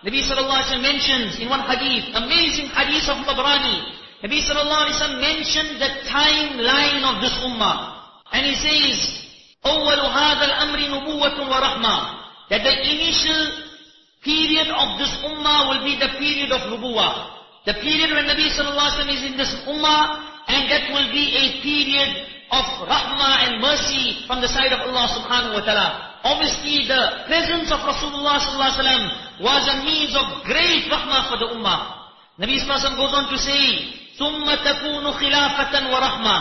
Nabi sallallahu alaihi wasallam mentions in one hadith, amazing hadith of Tabrani. Nabi sallallahu alaihi wasallam mentioned the timeline of this ummah. And he says, أول هذا الأمر نبوة ورحمة. That the initial period of this ummah will be the period of nubuwah. The period when Nabi sallallahu alaihi wasallam is in this ummah, and that will be a period of rahmah and mercy from the side of Allah subhanahu wa ta'ala. Obviously the presence of Rasulullah sallallahu alaihi wasallam was a means of great rahmah for the ummah. Nabi sallallahu alaihi wasallam goes on to say, ثُمَّ تَكُونُ خِلَافَةً وَرَحْمَةً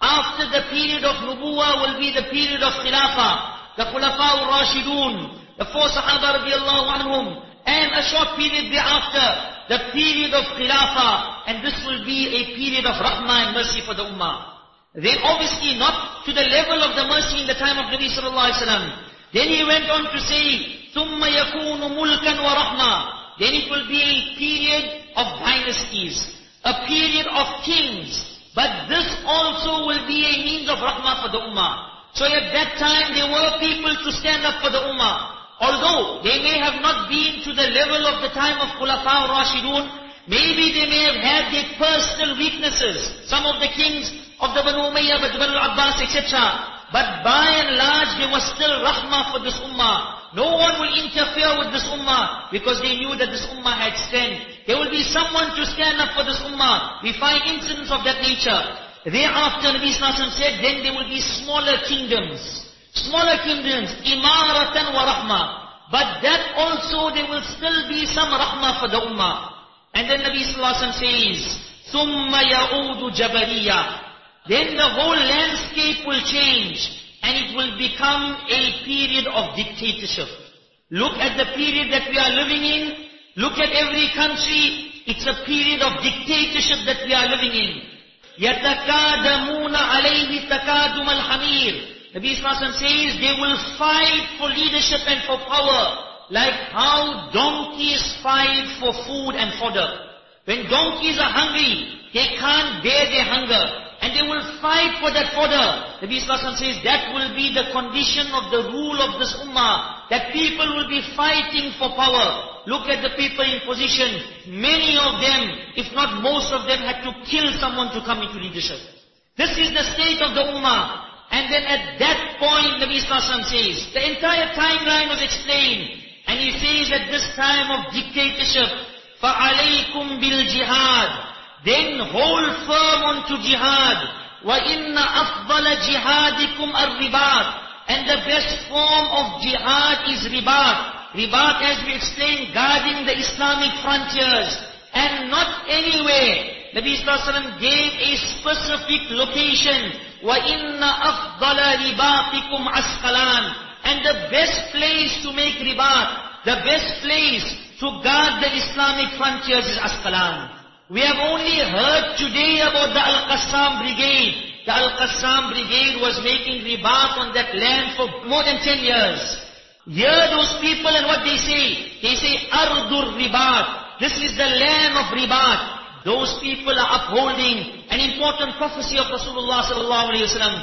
After the period of nubuwah will be the period of khilafah, the khulafa al-rashidun, the four sahaba radiallahu anhum, and a short period thereafter, the period of khilafah, and this will be a period of rahmah and mercy for the ummah. Then obviously not to the level of the mercy in the time of Nabi sallallahu alaihi wasallam. Then he went on to say, ثُمَّ يَكُونُ مُلْكًا وَرَحْمًا Then it will be a period of dynasties, a period of kings. But this also will be a means of rahmah for the ummah. So at that time there were people to stand up for the ummah. Although they may have not been to the level of the time of Khulafa Rashidun, maybe they may have had their personal weaknesses. Some of the kings of the Banu Umayyah, the Banu Abbas, etc. But by and large, there was still rahmah for this ummah. No one will interfere with this ummah because they knew that this ummah had strength. There will be someone to stand up for this ummah. We find incidents of that nature. Thereafter, Nabi Sallallahu said, then there will be smaller kingdoms. Smaller kingdoms, imaratan wa rahmah. But that also there will still be some rahmah for the ummah. And then Nabi Sallallahu says, ثُمَّ يَعُودُ جَبَرِيًّا Then the whole landscape will change and it will become a period of dictatorship. Look at the period that we are living in. Look at every country. It's a period of dictatorship that we are living in. يَتَكَادَمُونَ عَلَيْهِ تَكَادُمَ الْحَمِيرِ Nabi Sallallahu says they will fight for leadership and for power like how donkeys fight for food and fodder. When donkeys are hungry, they can't bear their hunger. And they will fight for that fodder. Nabi Sallallahu says that will be the condition of the rule of this ummah. That people will be fighting for power. Look at the people in position. Many of them, if not most of them, had to kill someone to come into leadership. This is the state of the ummah. And then at that point, Nabi Sallallahu says, the entire timeline was explained And he says at this time of dictatorship, فَعَلَيْكُمْ بِالْجِهَادِ Then hold firm onto jihad. وَإِنَّ أَفْضَلَ جِهَادِكُمْ الرِّبَاطِ And the best form of jihad is ribat. Ribat, as we explained, guarding the Islamic frontiers. And not anywhere. Nabi Sallallahu gave a specific location. وَإِنَّ أَفْضَلَ رِبَاطِكُمْ عَسْقَلَانِ And the best place to make ribat, the best place to guard the Islamic frontiers is Asqalan. We have only heard today about the Al-Qassam Brigade. The Al-Qassam Brigade was making ribat on that land for more than 10 years. Hear those people and what they say. They say, Ardur Ribat. This is the land of ribat. Those people are upholding an important prophecy of Rasulullah sallallahu alaihi wasallam.